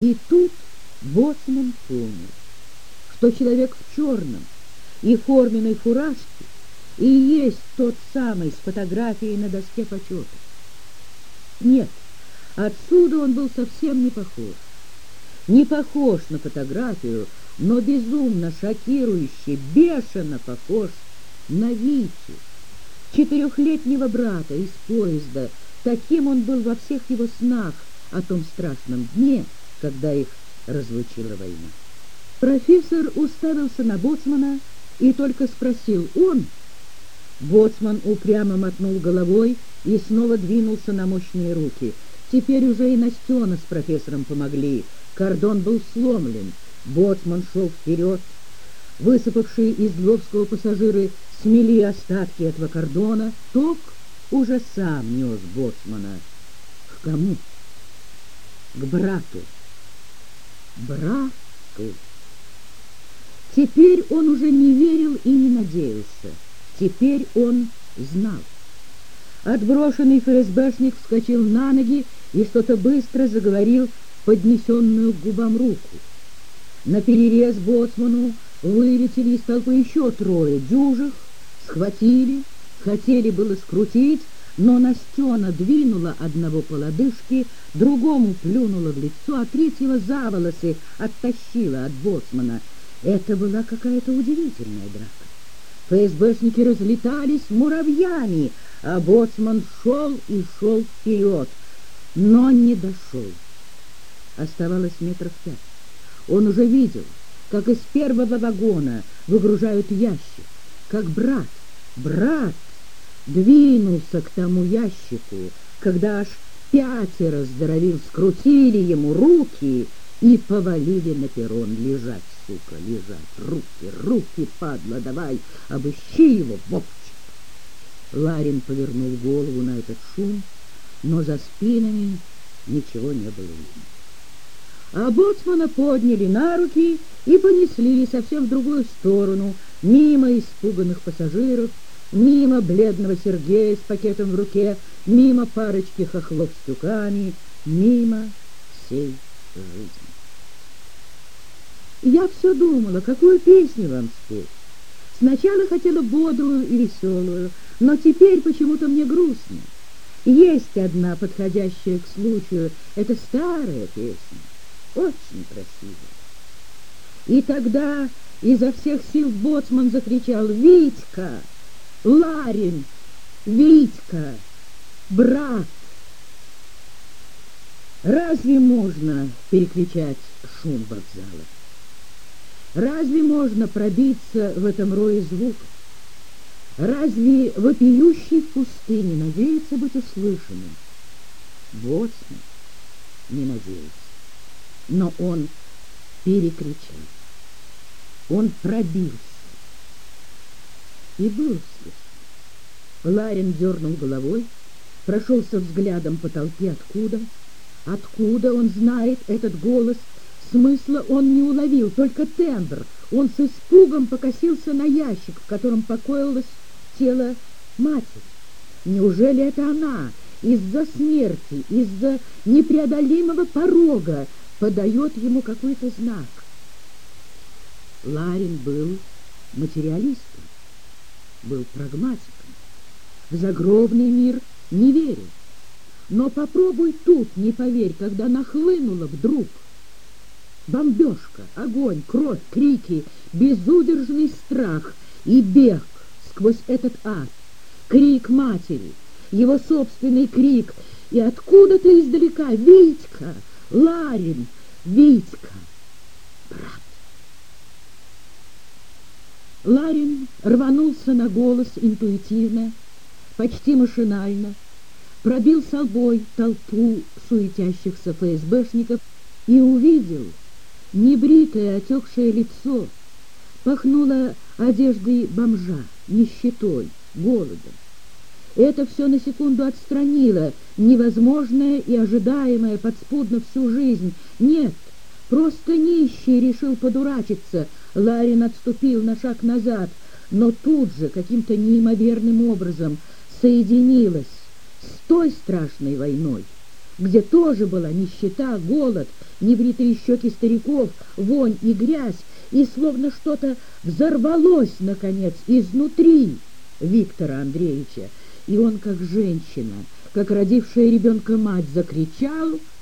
И тут Боцман понял, что человек в черном и форменной фуражке и есть тот самый с фотографией на доске почета. Нет, отсюда он был совсем не похож. Не похож на фотографию, но безумно шокирующе, бешено похож на Витю, четырехлетнего брата из поезда. Таким он был во всех его снах о том страшном дне, когда их разлучила война. Профессор уставился на Боцмана и только спросил «Он?». Боцман упрямо мотнул головой и снова двинулся на мощные руки. Теперь уже и Настена с профессором помогли. Кордон был сломлен. Боцман шел вперед. Высыпавшие из Львовского пассажиры смели остатки этого кордона. Ток уже сам нес Боцмана. К кому? К брату брату. Теперь он уже не верил и не надеялся. Теперь он знал. Отброшенный ФСБшник вскочил на ноги и что-то быстро заговорил поднесенную к губам руку. На перерез боцману вылетели из толпы еще трое дюжих, схватили, хотели было скрутить, но Настена двинула одного по лодыжке, другому плюнула в лицо, а третьего за волосы оттащила от боцмана. Это была какая-то удивительная драка. ФСБшники разлетались муравьями, а боцман шел и шел вперед, но не дошел. Оставалось метров пять. Он уже видел, как из первого вагона выгружают ящик, как брат, брат двинулся к тому ящику, когда аж пятеро здоровил скрутили ему руки и повалили на перрон. Лежать, сука, лежать, руки, руки, падла, давай, обыщи его, Вовчик. Ларин повернул голову на этот шум, но за спинами ничего не было видно. А боцмана подняли на руки и понесли совсем в другую сторону, мимо испуганных пассажиров, мимо бледного Сергея с пакетом в руке, мимо парочки хохлов с тюками, мимо всей жизни. Я все думала, какую песню вам спеть. Сначала хотела бодрую и веселую, но теперь почему-то мне грустно. Есть одна подходящая к случаю, это старая песня, очень красивая. И тогда изо всех сил боцман закричал «Витька!» Ларин, Витька, брат. Разве можно переключать шум вокзала? Разве можно пробиться в этом рое звуков? Разве вопиющий в пустыне надеется быть услышанным? Боцман не надеется, но он перекричал. Он пробился и был слышен. Ларин дернул головой, прошелся взглядом по толпе. Откуда? Откуда он знает этот голос? Смысла он не уловил, только тембр. Он с испугом покосился на ящик, в котором покоилось тело матери. Неужели это она из-за смерти, из-за непреодолимого порога подает ему какой-то знак? Ларин был материалистом был прагматиком. В загробный мир не верил. Но попробуй тут не поверь, когда нахлынула вдруг бомбежка, огонь, кровь, крики, безудержный страх и бег сквозь этот ад, крик матери, его собственный крик, и откуда-то издалека Витька, Ларин, Витька, брат. Ларин рванулся на голос интуитивно, почти машинально, пробил собой толпу суетящихся ФСБшников и увидел небритое отекшее лицо, пахнуло одеждой бомжа, нищетой, голодом. Это все на секунду отстранило невозможное и ожидаемое подспудно всю жизнь. Нет, просто нищий решил подурачиться — Ларин отступил на шаг назад, но тут же каким-то неимоверным образом соединилась с той страшной войной, где тоже была нищета, голод, небритые щеки стариков, вонь и грязь, и словно что-то взорвалось, наконец, изнутри Виктора Андреевича, и он, как женщина, как родившая ребенка мать, закричал —